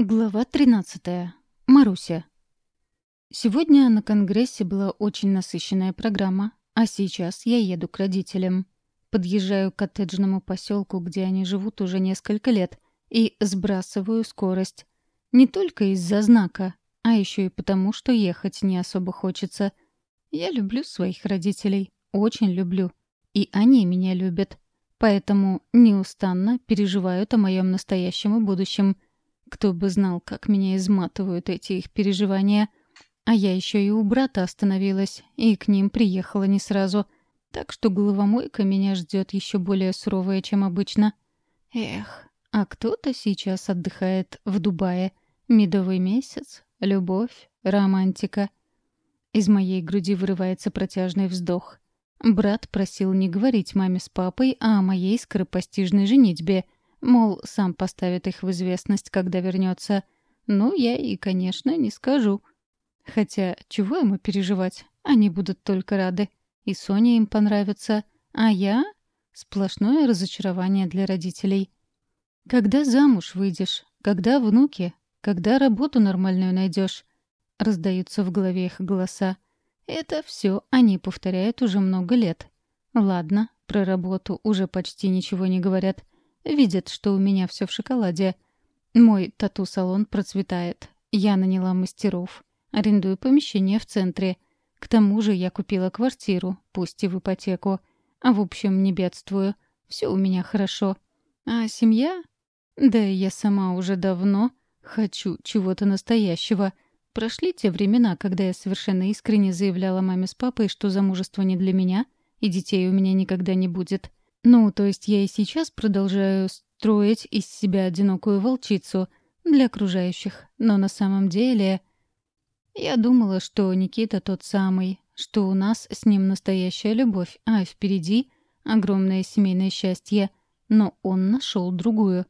Глава 13. Маруся. Сегодня на Конгрессе была очень насыщенная программа, а сейчас я еду к родителям. Подъезжаю к коттеджному поселку, где они живут уже несколько лет, и сбрасываю скорость. Не только из-за знака, а еще и потому, что ехать не особо хочется. Я люблю своих родителей, очень люблю. И они меня любят. Поэтому неустанно переживают о моем настоящем и будущем — кто бы знал, как меня изматывают эти их переживания. А я еще и у брата остановилась, и к ним приехала не сразу. Так что головомойка меня ждет еще более суровая, чем обычно. Эх, а кто-то сейчас отдыхает в Дубае. Медовый месяц, любовь, романтика. Из моей груди вырывается протяжный вздох. Брат просил не говорить маме с папой о моей скоропостижной женитьбе — Мол, сам поставит их в известность, когда вернется. Ну, я и, конечно, не скажу. Хотя, чего ему переживать? Они будут только рады. И Соня им понравится. А я? Сплошное разочарование для родителей. Когда замуж выйдешь? Когда внуки? Когда работу нормальную найдешь? Раздаются в голове их голоса. Это все они повторяют уже много лет. Ладно, про работу уже почти ничего не говорят видят, что у меня все в шоколаде. Мой тату-салон процветает. Я наняла мастеров. Арендую помещение в центре. К тому же я купила квартиру, пусть и в ипотеку. А в общем, не бедствую. Все у меня хорошо. А семья? Да я сама уже давно хочу чего-то настоящего. Прошли те времена, когда я совершенно искренне заявляла маме с папой, что замужество не для меня, и детей у меня никогда не будет. — ну, то есть я и сейчас продолжаю строить из себя одинокую волчицу для окружающих, но на самом деле... Я думала, что Никита тот самый, что у нас с ним настоящая любовь, а впереди огромное семейное счастье, но он нашел другую.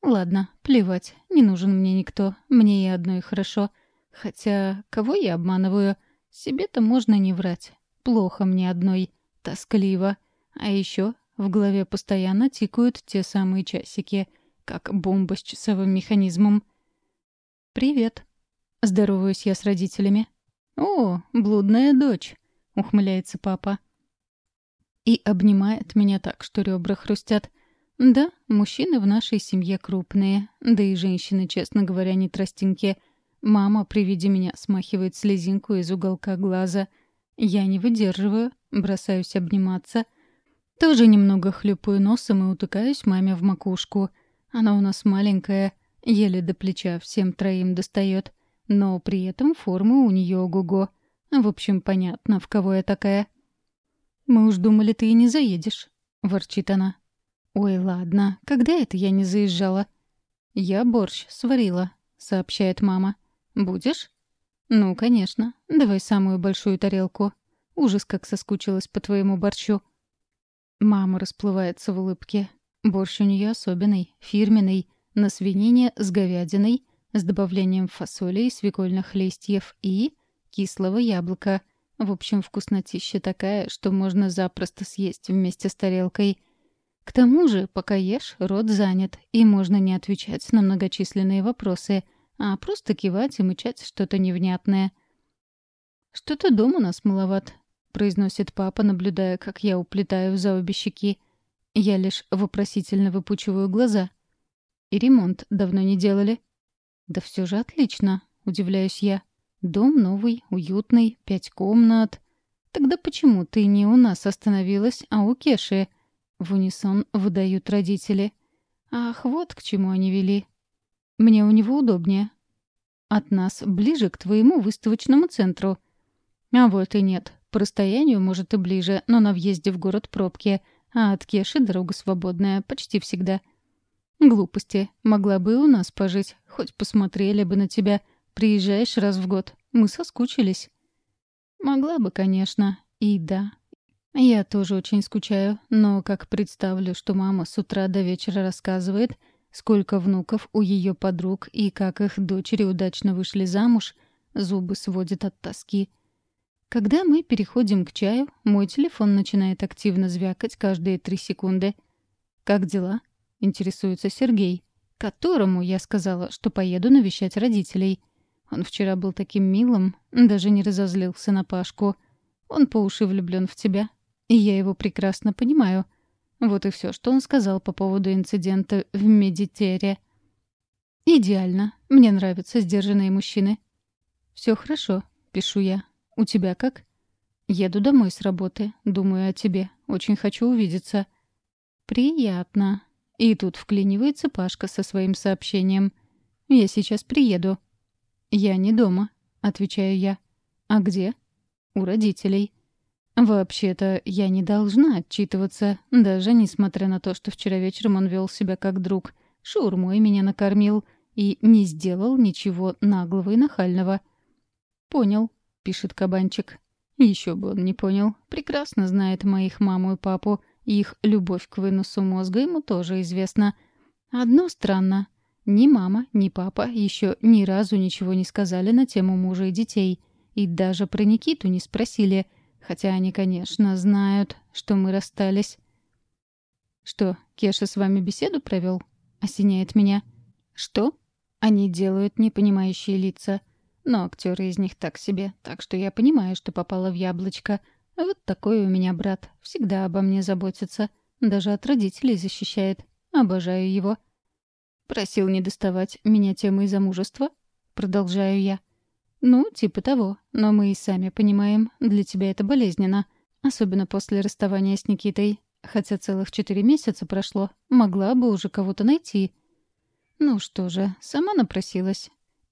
Ладно, плевать, не нужен мне никто, мне и одной хорошо. Хотя, кого я обманываю? Себе-то можно не врать. Плохо мне одной, тоскливо. А еще в голове постоянно тикают те самые часики, как бомба с часовым механизмом. «Привет». Здороваюсь я с родителями. «О, блудная дочь», — ухмыляется папа. И обнимает меня так, что ребра хрустят. Да, мужчины в нашей семье крупные, да и женщины, честно говоря, не тростинки. Мама при виде меня смахивает слезинку из уголка глаза. Я не выдерживаю, бросаюсь обниматься, тоже немного хлюпаю носом и утыкаюсь маме в макушку. Она у нас маленькая, еле до плеча всем троим достает, но при этом формы у нее ого-го. В общем, понятно, в кого я такая. «Мы уж думали, ты и не заедешь», — ворчит она. «Ой, ладно, когда это я не заезжала?» «Я борщ сварила», — сообщает мама. «Будешь?» «Ну, конечно. Давай самую большую тарелку. Ужас, как соскучилась по твоему борщу». Мама расплывается в улыбке. Борщ у нее особенный, фирменный, на свинине с говядиной, с добавлением фасоли и свекольных листьев и кислого яблока. В общем, вкуснотища такая, что можно запросто съесть вместе с тарелкой. К тому же, пока ешь, рот занят, и можно не отвечать на многочисленные вопросы, а просто произносит папа, наблюдая, как я уплетаю за обе щеки. Я лишь вопросительно выпучиваю глаза. И ремонт давно не делали. Да все же отлично, удивляюсь я. Дом новый, уютный, пять комнат. Тогда почему ты не у нас остановилась, а у Кеши? В унисон выдают родители. Ах, вот к чему они вели. Мне у него удобнее. От нас ближе к твоему выставочному центру. А вот и нет. По расстоянию, может, и ближе, но на въезде в город пробки, а от Кеши дорога свободная почти всегда. Глупости. Могла бы и у нас пожить. Хоть посмотрели бы на тебя. Приезжаешь раз в год. Мы соскучились. Могла бы, конечно. И да. Я тоже очень скучаю. Но как представлю, что мама с утра до вечера рассказывает, сколько внуков у ее подруг и как их дочери Когда мы переходим к чаю, мой телефон начинает активно звякать каждые три секунды. «Как дела?» — интересуется Сергей, которому я сказала, что поеду навещать родителей. Он вчера был таким милым, даже не разозлился на Пашку. Он по уши влюблен в тебя, и я его прекрасно понимаю. Вот и все, что он сказал по поводу инцидента в Медитере. «Идеально. Мне нравятся сдержанные мужчины». «Все хорошо», — пишу я, «У тебя как?» «Еду домой с работы. Думаю о тебе. Очень хочу увидеться». «Приятно». И тут вклинивается Пашка со своим сообщением. «Я сейчас приеду». «Я не дома», — отвечаю я. «А где?» «У родителей». Вообще-то я не должна отчитываться, даже несмотря на то, что вчера вечером он вел себя как друг. Шаурмой меня накормил и не сделал ничего наглого и нахального. пишет кабанчик. Еще бы он не понял. Прекрасно знает моих маму и папу. Их любовь к выносу мозга ему тоже известна. Одно странно. Ни мама, ни папа еще ни разу ничего не сказали на тему мужа и детей. И даже про Никиту не спросили. Хотя они, конечно, знают, что мы расстались. «Что, Кеша с вами беседу провел?» — осеняет меня. «Что?» — они делают непонимающие лица — Но актеры из них так себе, так что я понимаю, что попала в яблочко. Вот такой у меня брат. Всегда обо мне заботится. Даже от родителей защищает. Обожаю его. Просил не доставать меня темой замужества. Продолжаю я. «Ну, типа того. Но мы и сами понимаем, для тебя это болезненно. Особенно после расставания с Никитой. Хотя целых четыре месяца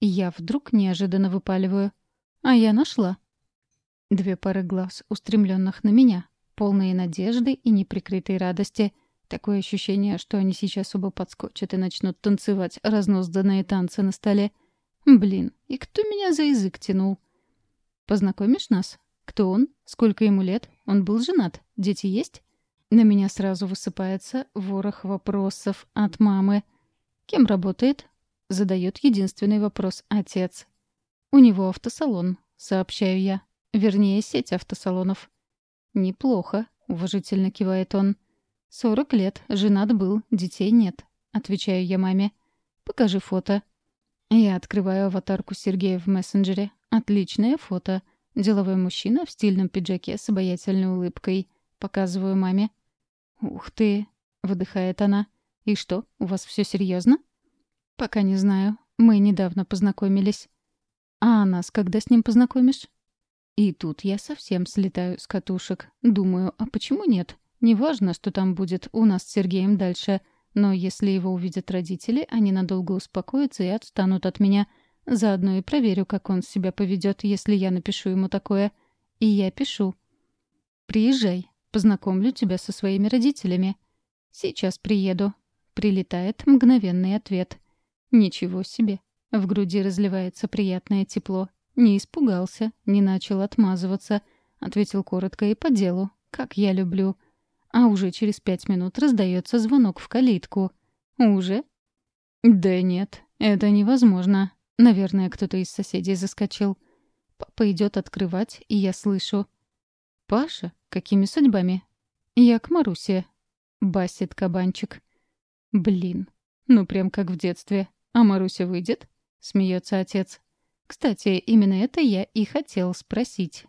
Я вдруг неожиданно выпаливаю. «А я нашла». Две пары глаз, устремленных на меня, полные надежды и неприкрытой радости. Такое ощущение, что они сейчас оба подскочат и начнут танцевать разнузданные танцы на столе. Блин, и кто меня за язык тянул? «Познакомишь нас? Кто он? Сколько ему лет? Он был женат? Дети есть?» На меня сразу высыпается ворох вопросов от мамы. Кем работает? задает единственный вопрос отец. «У него автосалон», — сообщаю я. Вернее, сеть автосалонов. «Неплохо», — уважительно кивает он. «Сорок лет, женат был, детей нет», — отвечаю я маме. «Покажи фото». Я открываю аватарку Сергея в мессенджере. Отличное фото. Деловой мужчина в стильном пиджаке с обаятельной улыбкой. Показываю маме. «Ух ты!» — выдыхает она. «И что, у вас все серьезно? «Пока не знаю. Мы недавно познакомились». «А нас когда с ним познакомишь?» И тут я совсем слетаю с катушек. Думаю, а почему нет? Неважно, что там будет у нас с Сергеем дальше. Но если его увидят родители, они надолго успокоятся и отстанут от меня. Заодно и проверю, как он себя поведет, если я напишу ему такое. И я пишу. «Приезжай. Познакомлю тебя со своими родителями». «Сейчас приеду». Прилетает мгновенный ответ. Ничего себе. В груди разливается приятное тепло. Не испугался, не начал отмазываться. Ответил коротко и по делу. Как я люблю. А уже через пять минут раздается звонок в калитку. Уже? Да нет, это невозможно. Наверное, кто-то из соседей заскочил. Папа идет открывать, и я слышу. «Паша? Какими судьбами?» «Я к Марусе», — басит кабанчик. «Блин, ну прям как в детстве. А Маруся выйдет?» — смеется отец. «Кстати, именно это я и хотел спросить.